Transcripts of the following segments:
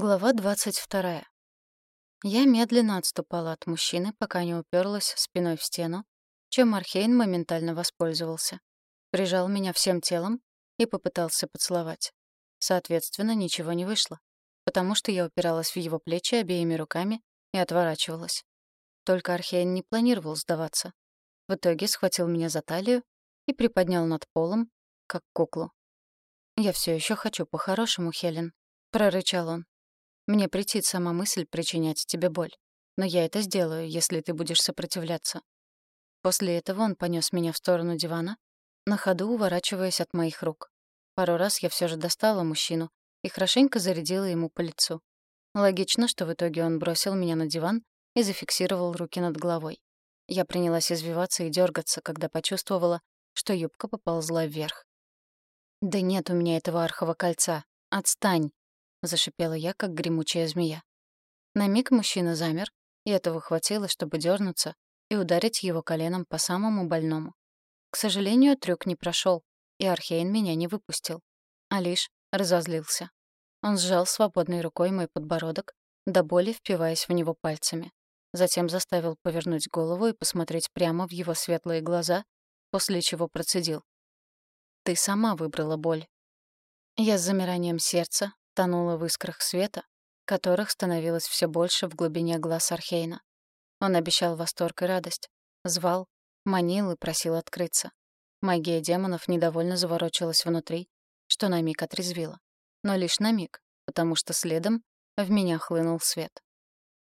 Глава 22. Я медленно отступала от мужчины, пока не уперлась спиной в стену, чем Архейн моментально воспользовался. Прижал меня всем телом и попытался поцеловать. Соответственно, ничего не вышло, потому что я упиралась в его плечи обеими руками и отворачивалась. Только Архейн не планировал сдаваться. В итоге схватил меня за талию и приподнял над полом, как куклу. «Я все еще хочу по-хорошему, Хелен», — прорычал он. Мне претит сама мысль причинять тебе боль. Но я это сделаю, если ты будешь сопротивляться. После этого он понёс меня в сторону дивана, на ходу уворачиваясь от моих рук. Пару раз я всё же достала мужчину и хорошенько зарядила ему по лицу. Логично, что в итоге он бросил меня на диван и зафиксировал руки над головой. Я принялась извиваться и дёргаться, когда почувствовала, что юбка поползла вверх. «Да нет у меня этого архового кольца. Отстань!» — зашипела я, как гремучая змея. На миг мужчина замер, и этого хватило, чтобы дернуться и ударить его коленом по самому больному. К сожалению, трюк не прошел, и Архейн меня не выпустил, а лишь разозлился. Он сжал свободной рукой мой подбородок, до боли впиваясь в него пальцами. Затем заставил повернуть голову и посмотреть прямо в его светлые глаза, после чего процедил. «Ты сама выбрала боль». Я с замиранием сердца тонула в искрах света, которых становилось все больше в глубине глаз Архейна. Он обещал восторг и радость, звал, манил и просил открыться. Магия демонов недовольно заворочилась внутри, что на миг отрезвила. Но лишь на миг, потому что следом в меня хлынул свет.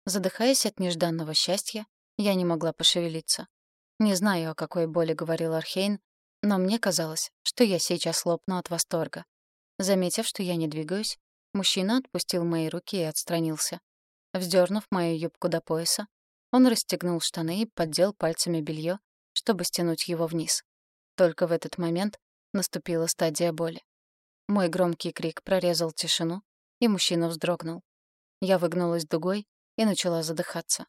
Задыхаясь от нежданного счастья, я не могла пошевелиться. Не знаю, о какой боли говорил Архейн, но мне казалось, что я сейчас лопну от восторга. Заметив, что я не двигаюсь, Мужчина отпустил мои руки и отстранился. Вздернув мою юбку до пояса, он расстегнул штаны и поддел пальцами белье, чтобы стянуть его вниз. Только в этот момент наступила стадия боли. Мой громкий крик прорезал тишину, и мужчина вздрогнул. Я выгнулась дугой и начала задыхаться.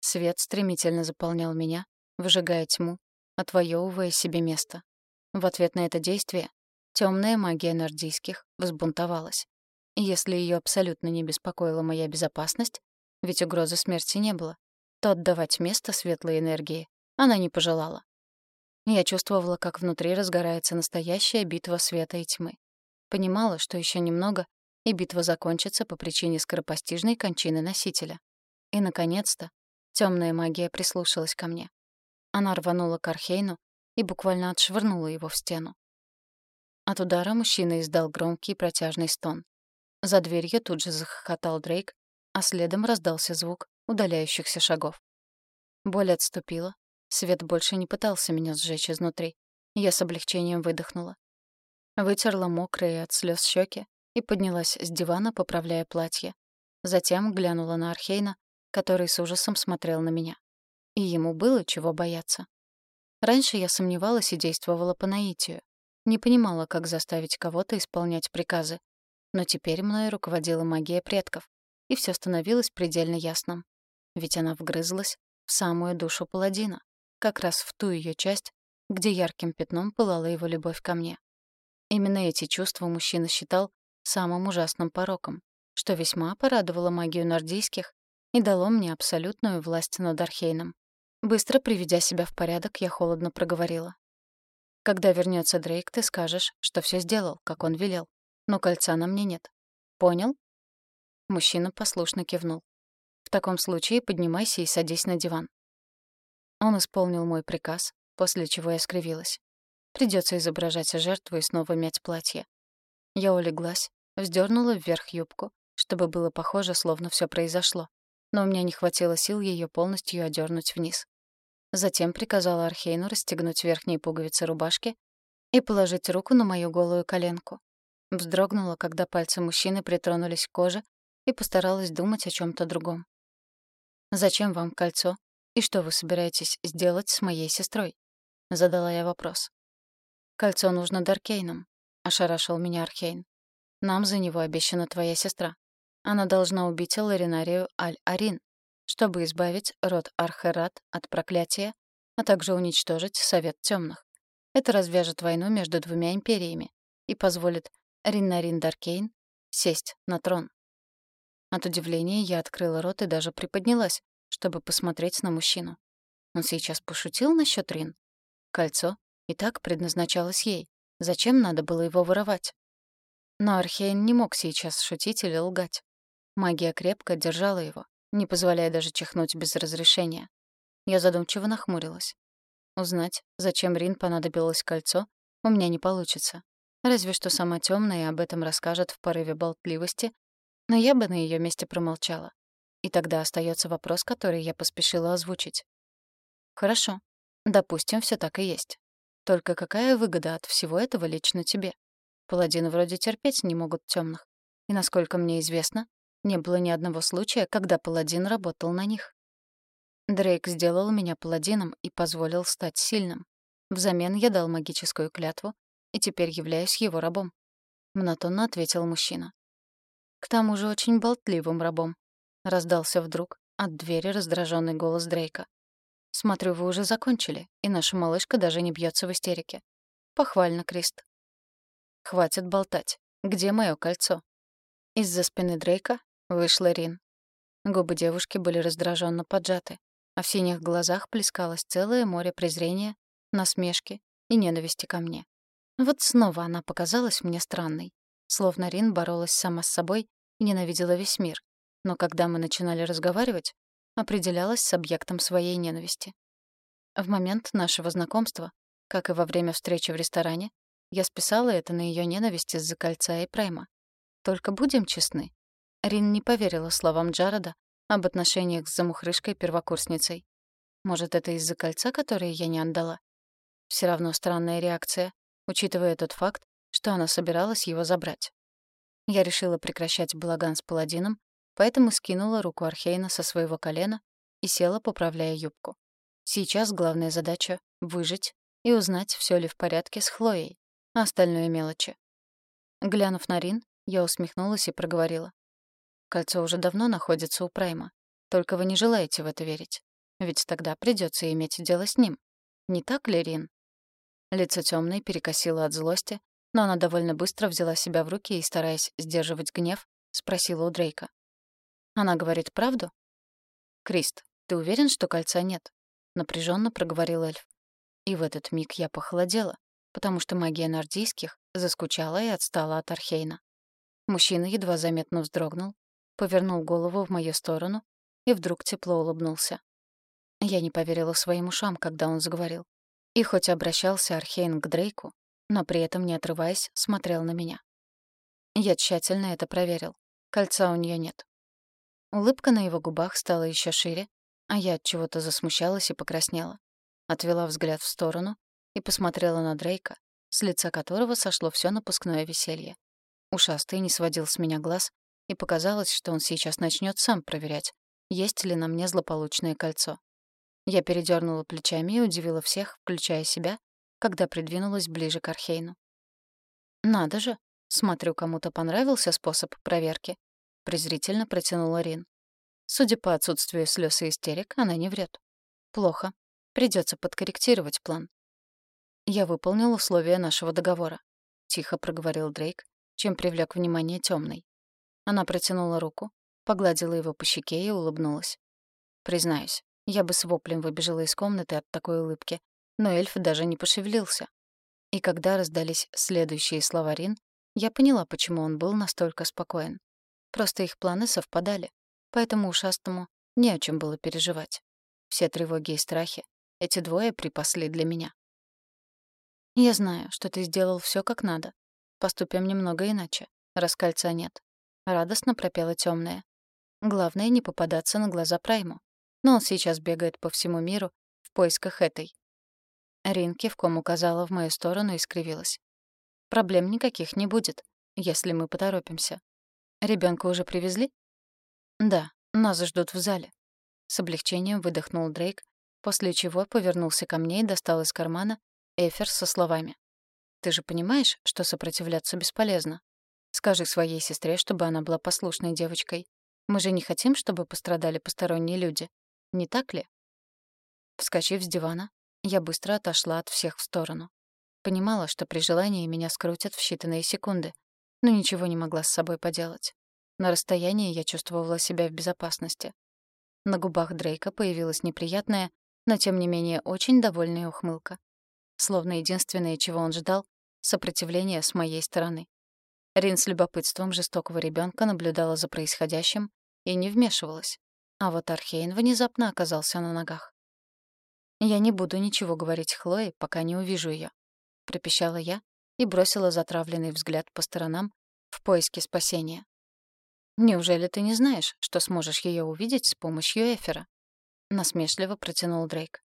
Свет стремительно заполнял меня, выжигая тьму, отвоевывая себе место. В ответ на это действие темная магия нордийских взбунтовалась. Если ее абсолютно не беспокоила моя безопасность, ведь угрозы смерти не было, то отдавать место светлой энергии она не пожелала. Я чувствовала, как внутри разгорается настоящая битва света и тьмы. Понимала, что еще немного, и битва закончится по причине скоропостижной кончины носителя. И, наконец-то, темная магия прислушалась ко мне. Она рванула к Архейну и буквально отшвырнула его в стену. От удара мужчина издал громкий протяжный стон. За дверью тут же захохотал Дрейк, а следом раздался звук удаляющихся шагов. Боль отступила. Свет больше не пытался меня сжечь изнутри. Я с облегчением выдохнула. Вытерла мокрые от слез щеки и поднялась с дивана, поправляя платье. Затем глянула на Архейна, который с ужасом смотрел на меня. И ему было чего бояться. Раньше я сомневалась и действовала по наитию. Не понимала, как заставить кого-то исполнять приказы, но теперь мною руководила магия предков, и все становилось предельно ясным. Ведь она вгрызлась в самую душу паладина, как раз в ту ее часть, где ярким пятном пылала его любовь ко мне. Именно эти чувства мужчина считал самым ужасным пороком, что весьма порадовало магию нордийских и дало мне абсолютную власть над Архейном. Быстро приведя себя в порядок, я холодно проговорила. «Когда вернется Дрейк, ты скажешь, что все сделал, как он велел но кольца на мне нет. Понял?» Мужчина послушно кивнул. «В таком случае поднимайся и садись на диван». Он исполнил мой приказ, после чего я скривилась. Придется изображать жертву и снова мять платье. Я улеглась, вздернула вверх юбку, чтобы было похоже, словно все произошло, но у меня не хватило сил ее полностью одернуть вниз. Затем приказала Архейну расстегнуть верхние пуговицы рубашки и положить руку на мою голую коленку. Вздрогнула, когда пальцы мужчины притронулись к коже, и постаралась думать о чем то другом. «Зачем вам кольцо? И что вы собираетесь сделать с моей сестрой?» — задала я вопрос. «Кольцо нужно Даркейнам», — ошарашил меня Архейн. «Нам за него обещана твоя сестра. Она должна убить Ларинарию Аль-Арин, чтобы избавить род Архерат от проклятия, а также уничтожить Совет Тёмных. Это развяжет войну между двумя империями и позволит Риннарин Даркейн сесть на трон. От удивления я открыла рот и даже приподнялась, чтобы посмотреть на мужчину. Он сейчас пошутил насчет Рин? Кольцо и так предназначалось ей. Зачем надо было его воровать? Но Архейн не мог сейчас шутить или лгать. Магия крепко держала его, не позволяя даже чихнуть без разрешения. Я задумчиво нахмурилась. Узнать, зачем Рин понадобилось кольцо, у меня не получится. Разве что сама темная об этом расскажет в порыве болтливости, но я бы на ее месте промолчала. И тогда остается вопрос, который я поспешила озвучить. Хорошо, допустим, все так и есть. Только какая выгода от всего этого лично тебе? Паладины вроде терпеть не могут темных. И, насколько мне известно, не было ни одного случая, когда паладин работал на них. Дрейк сделал меня паладином и позволил стать сильным. Взамен я дал магическую клятву и теперь являюсь его рабом. Монотонно ответил мужчина. К тому же очень болтливым рабом. Раздался вдруг от двери раздраженный голос Дрейка. «Смотрю, вы уже закончили, и наша малышка даже не бьется в истерике. Похвально, Крист». «Хватит болтать. Где мое кольцо?» Из-за спины Дрейка вышла Рин. Губы девушки были раздраженно поджаты а в синих глазах плескалось целое море презрения, насмешки и ненависти ко мне. Вот снова она показалась мне странной, словно Рин боролась сама с собой и ненавидела весь мир, но когда мы начинали разговаривать, определялась с объектом своей ненависти. В момент нашего знакомства, как и во время встречи в ресторане, я списала это на ее ненависть из-за кольца и прайма. Только будем честны, Рин не поверила словам Джареда об отношениях с замухрышкой-первокурсницей. Может, это из-за кольца, которое я не отдала? Все равно странная реакция, учитывая тот факт, что она собиралась его забрать. Я решила прекращать балаган с паладином, поэтому скинула руку Архейна со своего колена и села, поправляя юбку. Сейчас главная задача — выжить и узнать, все ли в порядке с Хлоей, а остальное — мелочи. Глянув на Рин, я усмехнулась и проговорила. Кольцо уже давно находится у Прайма. Только вы не желаете в это верить. Ведь тогда придется иметь дело с ним. Не так ли, Рин?» Лицо темное перекосило от злости, но она довольно быстро взяла себя в руки и, стараясь сдерживать гнев, спросила у Дрейка. «Она говорит правду?» «Крист, ты уверен, что кольца нет?» — напряженно проговорил эльф. И в этот миг я похолодела, потому что магия нордийских заскучала и отстала от Архейна. Мужчина едва заметно вздрогнул, повернул голову в мою сторону и вдруг тепло улыбнулся. Я не поверила своим ушам, когда он заговорил. И хоть обращался Архейн к Дрейку, но при этом, не отрываясь, смотрел на меня. Я тщательно это проверил. Кольца у нее нет. Улыбка на его губах стала еще шире, а я от чего-то засмущалась и покраснела. Отвела взгляд в сторону и посмотрела на Дрейка, с лица которого сошло все напускное веселье. Ушастый не сводил с меня глаз и показалось, что он сейчас начнет сам проверять, есть ли на мне злополучное кольцо. Я передернула плечами и удивила всех, включая себя, когда придвинулась ближе к Архейну. «Надо же! Смотрю, кому-то понравился способ проверки», — презрительно протянула Рин. Судя по отсутствию слез и истерик, она не врет. Плохо. Придется подкорректировать план. Я выполнил условия нашего договора, тихо проговорил Дрейк, чем привлек внимание темной. Она протянула руку, погладила его по щеке и улыбнулась. Признаюсь, я бы с воплем выбежала из комнаты от такой улыбки, но эльф даже не пошевелился. И когда раздались следующие слова Рин, я поняла, почему он был настолько спокоен. Просто их планы совпадали, поэтому ушастому не о чем было переживать. Все тревоги и страхи эти двое припасли для меня. «Я знаю, что ты сделал все как надо. Поступим немного иначе, раз кольца нет. Радостно пропела темная. Главное не попадаться на глаза Прайму. Но он сейчас бегает по всему миру в поисках этой. Рин кивком указала в мою сторону и скривилась. Проблем никаких не будет, если мы поторопимся. Ребенка уже привезли? Да, нас ждут в зале. С облегчением выдохнул Дрейк, после чего повернулся ко мне и достал из кармана эфир со словами. «Ты же понимаешь, что сопротивляться бесполезно? Скажи своей сестре, чтобы она была послушной девочкой. Мы же не хотим, чтобы пострадали посторонние люди. Не так ли? Вскочив с дивана, я быстро отошла от всех в сторону. Понимала, что при желании меня скрутят в считанные секунды, но ничего не могла с собой поделать. На расстоянии я чувствовала себя в безопасности. На губах Дрейка появилась неприятная, но тем не менее очень довольная ухмылка. Словно единственное, чего он ждал — сопротивление с моей стороны. Рин с любопытством жестокого ребенка наблюдала за происходящим и не вмешивалась. А вот Архейн внезапно оказался на ногах. «Я не буду ничего говорить Хлое, пока не увижу ее, пропищала я и бросила затравленный взгляд по сторонам в поиске спасения. «Неужели ты не знаешь, что сможешь ее увидеть с помощью Эфера?» Насмешливо протянул Дрейк.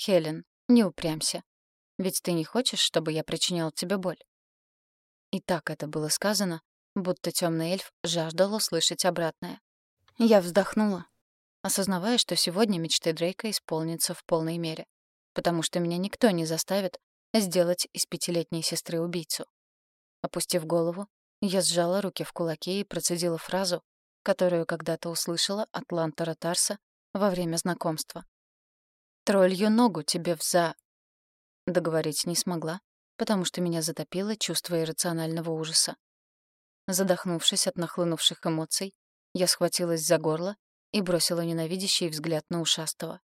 «Хелен, не упрямься. Ведь ты не хочешь, чтобы я причинял тебе боль?» И так это было сказано, будто темный эльф жаждал услышать обратное. Я вздохнула, осознавая, что сегодня мечты Дрейка исполнятся в полной мере, потому что меня никто не заставит сделать из пятилетней сестры убийцу. Опустив голову, я сжала руки в кулаки и процедила фразу, которую когда-то услышала от Лантера Тарса во время знакомства. «Троллью ногу тебе в за...» Договорить не смогла, потому что меня затопило чувство иррационального ужаса. Задохнувшись от нахлынувших эмоций, я схватилась за горло и бросила ненавидящий взгляд на ушастого.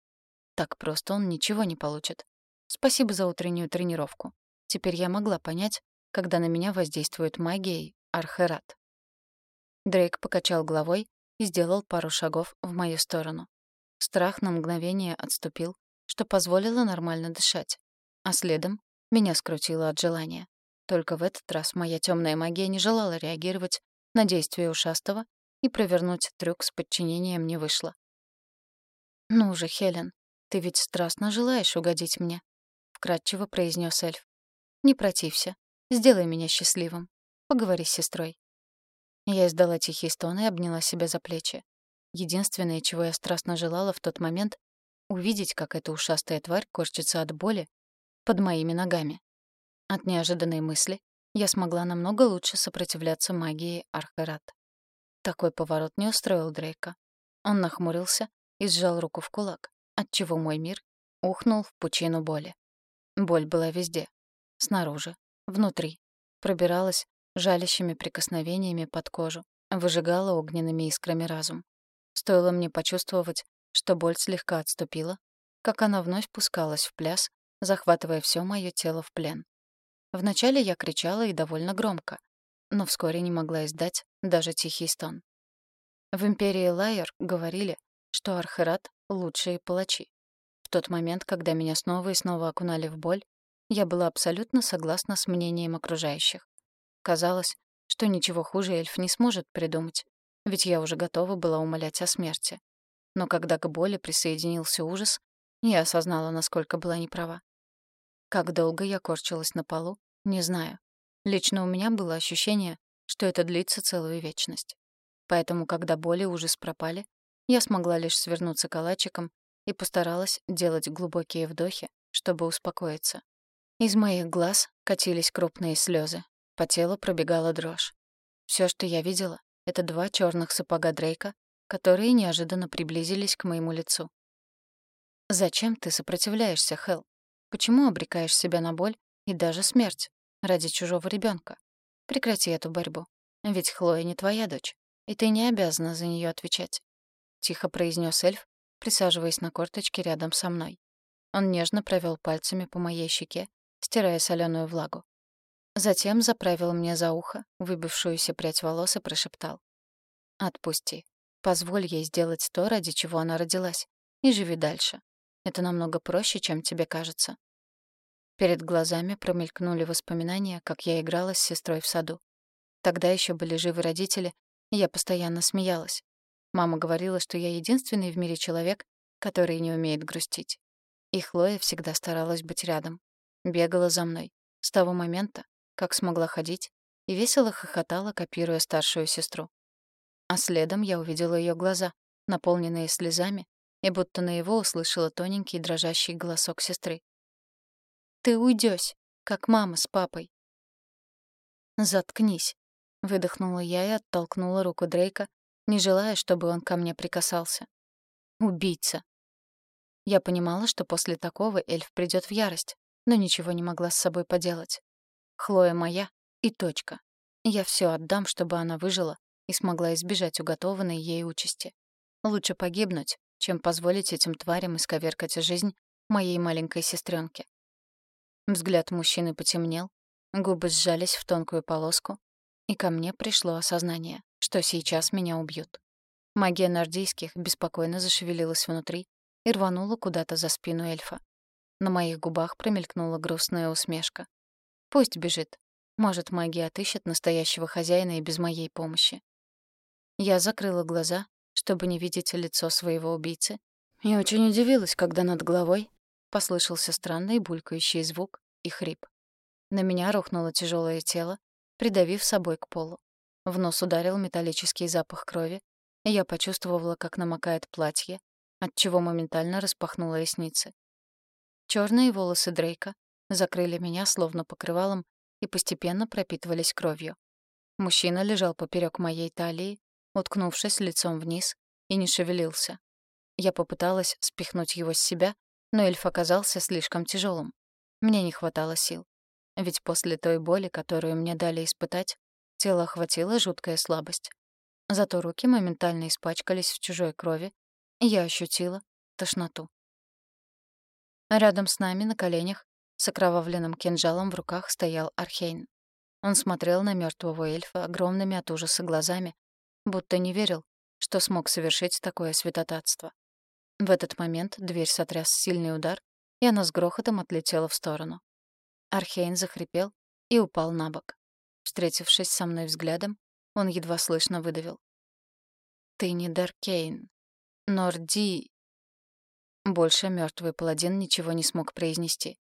Так просто он ничего не получит. Спасибо за утреннюю тренировку. Теперь я могла понять, когда на меня воздействует магия и Архерат. Дрейк покачал головой и сделал пару шагов в мою сторону. Страх на мгновение отступил, что позволило нормально дышать, а следом меня скрутило от желания. Только в этот раз моя темная магия не желала реагировать на действия ушастого, и провернуть трюк с подчинением не вышло. «Ну же, Хелен, ты ведь страстно желаешь угодить мне», — вкратчиво произнес эльф. «Не протився. Сделай меня счастливым. Поговори с сестрой». Я издала тихий стон и обняла себя за плечи. Единственное, чего я страстно желала в тот момент — увидеть, как эта ушастая тварь корчится от боли под моими ногами. От неожиданной мысли я смогла намного лучше сопротивляться магии Архарат. Такой поворот не устроил Дрейка. Он нахмурился и сжал руку в кулак, отчего мой мир ухнул в пучину боли. Боль была везде. Снаружи, внутри. Пробиралась жалящими прикосновениями под кожу, выжигала огненными искрами разум. Стоило мне почувствовать, что боль слегка отступила, как она вновь пускалась в пляс, захватывая все мое тело в плен. Вначале я кричала и довольно громко, но вскоре не могла издать даже тихий стон. В империи Лайер говорили, что Архерат — лучшие палачи. В тот момент, когда меня снова и снова окунали в боль, я была абсолютно согласна с мнением окружающих. Казалось, что ничего хуже эльф не сможет придумать, ведь я уже готова была умолять о смерти. Но когда к боли присоединился ужас, я осознала, насколько была неправа. Как долго я корчилась на полу, не знаю. Лично у меня было ощущение, что это длится целую вечность. Поэтому, когда боли и ужас пропали, я смогла лишь свернуться калачиком и постаралась делать глубокие вдохи, чтобы успокоиться. Из моих глаз катились крупные слезы, по телу пробегала дрожь. Все, что я видела, — это два черных сапога Дрейка, которые неожиданно приблизились к моему лицу. «Зачем ты сопротивляешься, Хелл? Почему обрекаешь себя на боль и даже смерть ради чужого ребенка? Прекрати эту борьбу. Ведь Хлоя не твоя дочь, и ты не обязана за нее отвечать. Тихо произнес эльф, присаживаясь на корточке рядом со мной. Он нежно провел пальцами по моей щеке, стирая соленую влагу. Затем заправил мне за ухо выбившуюся прядь волос и прошептал. «Отпусти. Позволь ей сделать то, ради чего она родилась, и живи дальше. Это намного проще, чем тебе кажется. Перед глазами промелькнули воспоминания, как я играла с сестрой в саду. Тогда еще были живы родители, и я постоянно смеялась. Мама говорила, что я единственный в мире человек, который не умеет грустить. И Хлоя всегда старалась быть рядом. Бегала за мной. С того момента, как смогла ходить, и весело хохотала, копируя старшую сестру. А следом я увидела ее глаза, наполненные слезами, и будто на его услышала тоненький дрожащий голосок сестры. Ты уйдёшь, как мама с папой. Заткнись, выдохнула я и оттолкнула руку Дрейка, не желая, чтобы он ко мне прикасался. Убийца. Я понимала, что после такого эльф придёт в ярость, но ничего не могла с собой поделать. Хлоя моя и точка. Я всё отдам, чтобы она выжила и смогла избежать уготованной ей участи. Лучше погибнуть, чем позволить этим тварям исковеркать жизнь моей маленькой сестренке. Взгляд мужчины потемнел, губы сжались в тонкую полоску, и ко мне пришло осознание, что сейчас меня убьют. Магия нордийских беспокойно зашевелилась внутри и рванула куда-то за спину эльфа. На моих губах промелькнула грустная усмешка. Пусть бежит. Может, магия отыщет настоящего хозяина и без моей помощи. Я закрыла глаза, чтобы не видеть лицо своего убийцы, и очень удивилась, когда над головой послышался странный булькающий звук и хрип. На меня рухнуло тяжелое тело, придавив собой к полу. В нос ударил металлический запах крови, и я почувствовала, как намокает платье, отчего моментально распахнула ресницы. Черные волосы Дрейка закрыли меня словно покрывалом и постепенно пропитывались кровью. Мужчина лежал поперек моей талии, уткнувшись лицом вниз, и не шевелился. Я попыталась спихнуть его с себя, но эльф оказался слишком тяжелым. Мне не хватало сил. Ведь после той боли, которую мне дали испытать, тело охватила жуткая слабость. Зато руки моментально испачкались в чужой крови, и я ощутила тошноту. Рядом с нами на коленях с окровавленным кинжалом в руках стоял Архейн. Он смотрел на мертвого эльфа огромными от ужаса глазами, будто не верил, что смог совершить такое святотатство. В этот момент дверь сотряс сильный удар, и она с грохотом отлетела в сторону. Архейн захрипел и упал на бок. Встретившись со мной взглядом, он едва слышно выдавил. «Ты не Даркейн. Норди...» Больше мертвый паладин ничего не смог произнести.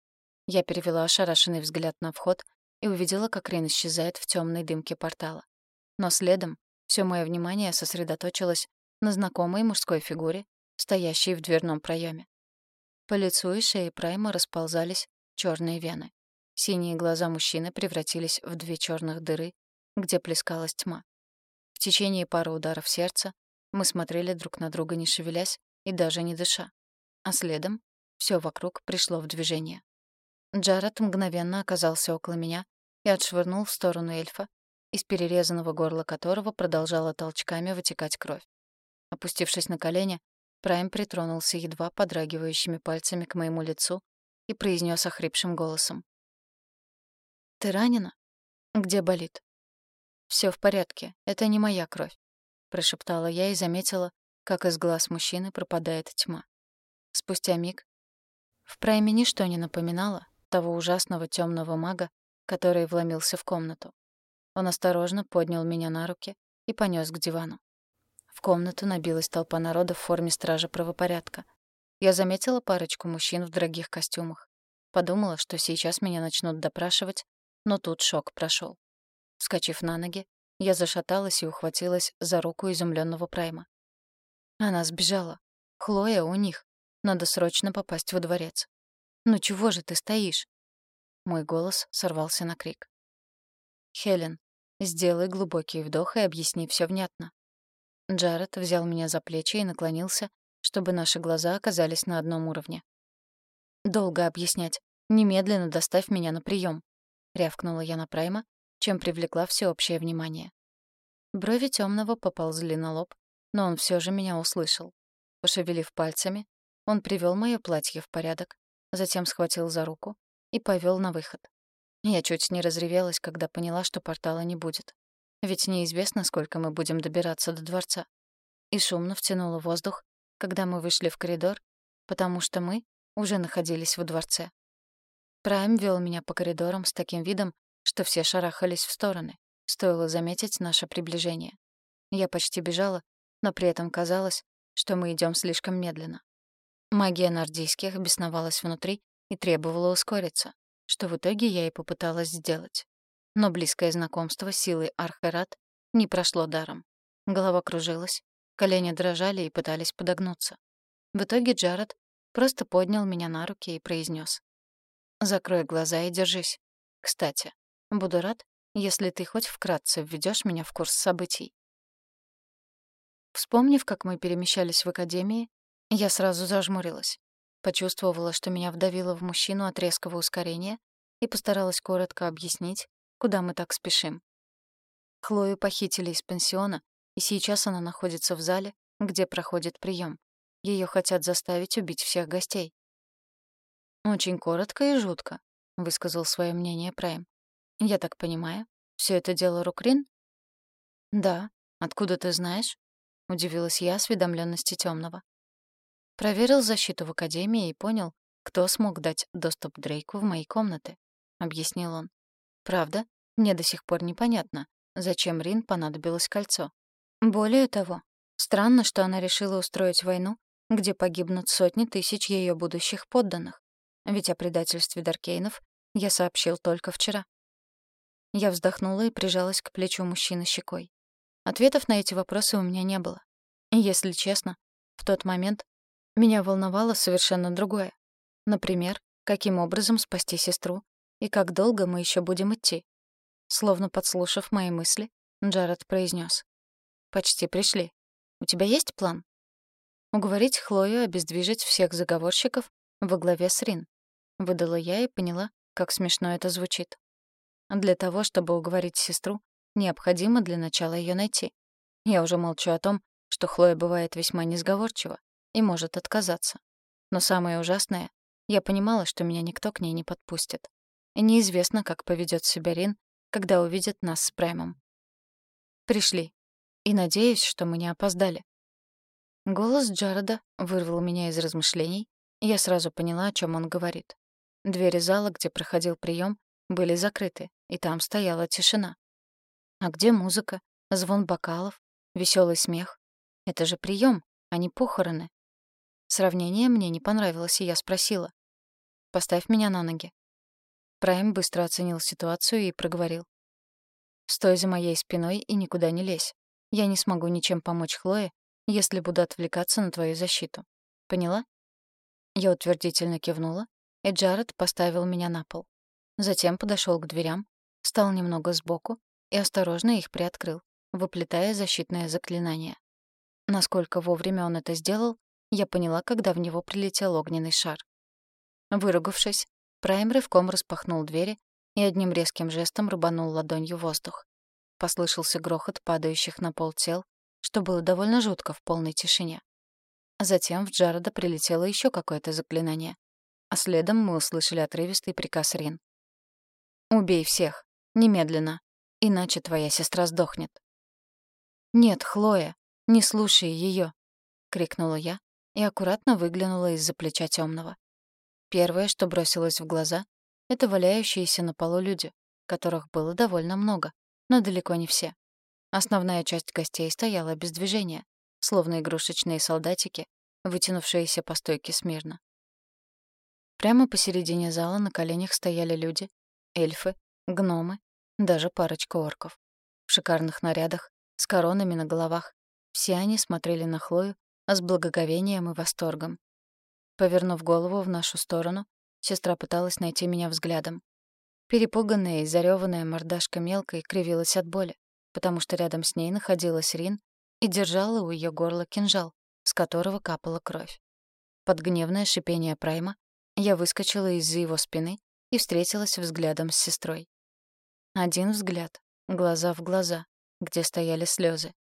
Я перевела ошарашенный взгляд на вход и увидела, как Рин исчезает в темной дымке портала. Но следом все мое внимание сосредоточилось на знакомой мужской фигуре, стоящей в дверном проеме. По лицу и шее Прайма расползались черные вены. Синие глаза мужчины превратились в две черных дыры, где плескалась тьма. В течение пары ударов сердца мы смотрели друг на друга, не шевелясь и даже не дыша а следом все вокруг пришло в движение. Джаред мгновенно оказался около меня и отшвырнул в сторону эльфа, из перерезанного горла которого продолжала толчками вытекать кровь. Опустившись на колени, Прайм притронулся едва подрагивающими пальцами к моему лицу и произнес охрипшим голосом. «Ты ранена? Где болит?» Все в порядке, это не моя кровь», — прошептала я и заметила, как из глаз мужчины пропадает тьма. Спустя миг в прайме ничто не напоминало того ужасного темного мага, который вломился в комнату. Он осторожно поднял меня на руки и понес к дивану. Комнату набилась толпа народа в форме стража правопорядка. Я заметила парочку мужчин в дорогих костюмах. Подумала, что сейчас меня начнут допрашивать, но тут шок прошел. Вскочив на ноги, я зашаталась и ухватилась за руку изумленного Прайма. Она сбежала. Хлоя у них. Надо срочно попасть во дворец. «Ну чего же ты стоишь?» Мой голос сорвался на крик. «Хелен, сделай глубокий вдох и объясни все внятно». Джаред взял меня за плечи и наклонился, чтобы наши глаза оказались на одном уровне. «Долго объяснять. Немедленно доставь меня на прием, рявкнула я на Прайма, чем привлекла всеобщее внимание. Брови темного поползли на лоб, но он все же меня услышал. Пошевелив пальцами, он привел моё платье в порядок, затем схватил за руку и повел на выход. Я чуть не разревелась, когда поняла, что портала не будет. Ведь неизвестно, сколько мы будем добираться до дворца. И шумно втянула воздух, когда мы вышли в коридор, потому что мы уже находились во дворце. Прайм вел меня по коридорам с таким видом, что все шарахались в стороны. Стоило заметить наше приближение. Я почти бежала, но при этом казалось, что мы идем слишком медленно. Магия нордийских бесновалась внутри и требовала ускориться, что в итоге я и попыталась сделать. Но близкое знакомство с силой Архерат не прошло даром. Голова кружилась, колени дрожали и пытались подогнуться. В итоге Джаред просто поднял меня на руки и произнес: «Закрой глаза и держись. Кстати, буду рад, если ты хоть вкратце введешь меня в курс событий». Вспомнив, как мы перемещались в академии, я сразу зажмурилась. Почувствовала, что меня вдавило в мужчину от резкого ускорения и постаралась коротко объяснить, куда мы так спешим. Хлою похитили из пансиона И сейчас она находится в зале, где проходит прием. Ее хотят заставить убить всех гостей. «Очень коротко и жутко», — высказал свое мнение Прайм. «Я так понимаю, все это дело рук Рин?» «Да. Откуда ты знаешь?» — удивилась я осведомленности темного. Проверил защиту в Академии и понял, кто смог дать доступ Дрейку в мои комнаты, — объяснил он. Правда, мне до сих пор непонятно, зачем Рин понадобилось кольцо. Более того, странно, что она решила устроить войну, где погибнут сотни тысяч ее будущих подданных. Ведь о предательстве Даркейнов я сообщил только вчера. Я вздохнула и прижалась к плечу мужчины щекой. Ответов на эти вопросы у меня не было. И, если честно, в тот момент меня волновало совершенно другое. Например, каким образом спасти сестру и как долго мы еще будем идти. Словно подслушав мои мысли, Джаред произнес: «Почти пришли. У тебя есть план?» Уговорить Хлою обездвижить всех заговорщиков во главе с Рин. Выдала я и поняла, как смешно это звучит. Для того, чтобы уговорить сестру, необходимо для начала ее найти. Я уже молчу о том, что Хлоя бывает весьма несговорчива и может отказаться. Но самое ужасное, я понимала, что меня никто к ней не подпустит. И неизвестно, как поведет себя Рин, когда увидит нас с Праймом. Пришли. И надеюсь, что мы не опоздали. Голос Джареда вырвал меня из размышлений, и я сразу поняла, о чем он говорит. Двери зала, где проходил прием, были закрыты, и там стояла тишина. А где музыка, звон бокалов, веселый смех? Это же прием, а не похороны. Сравнение мне не понравилось, и я спросила. «Поставь меня на ноги». Прайм быстро оценил ситуацию и проговорил. «Стой за моей спиной и никуда не лезь. Я не смогу ничем помочь Хлое, если буду отвлекаться на твою защиту. Поняла?» Я утвердительно кивнула, и Джаред поставил меня на пол. Затем подошел к дверям, встал немного сбоку и осторожно их приоткрыл, выплетая защитное заклинание. Насколько вовремя он это сделал, я поняла, когда в него прилетел огненный шар. Выругавшись, Прайм рывком распахнул двери и одним резким жестом рубанул ладонью воздух. Послышался грохот падающих на пол тел, что было довольно жутко в полной тишине. Затем в Джареда прилетело еще какое-то заклинание, а следом мы услышали отрывистый приказ Рин. «Убей всех! Немедленно! Иначе твоя сестра сдохнет!» «Нет, Хлоя! Не слушай ее! крикнула я и аккуратно выглянула из-за плеча темного. Первое, что бросилось в глаза, это валяющиеся на полу люди, которых было довольно много, но далеко не все. Основная часть гостей стояла без движения, словно игрушечные солдатики, вытянувшиеся по стойке смирно. Прямо посередине зала на коленях стояли люди, эльфы, гномы, даже парочка орков. В шикарных нарядах, с коронами на головах. Все они смотрели на Хлою с благоговением и восторгом. Повернув голову в нашу сторону, сестра пыталась найти меня взглядом. Перепуганная и зарёванная мордашка мелкой кривилась от боли, потому что рядом с ней находилась Рин и держала у её горла кинжал, с которого капала кровь. Под гневное шипение Прайма я выскочила из-за его спины и встретилась взглядом с сестрой. Один взгляд, глаза в глаза, где стояли слезы.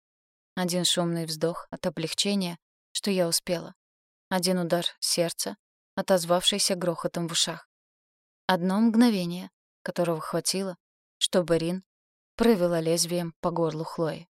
Один шумный вздох от облегчения, что я успела. Один удар сердца, отозвавшийся грохотом в ушах. Одно мгновение, которого хватило, чтобы Рин провела лезвием по горлу Хлои.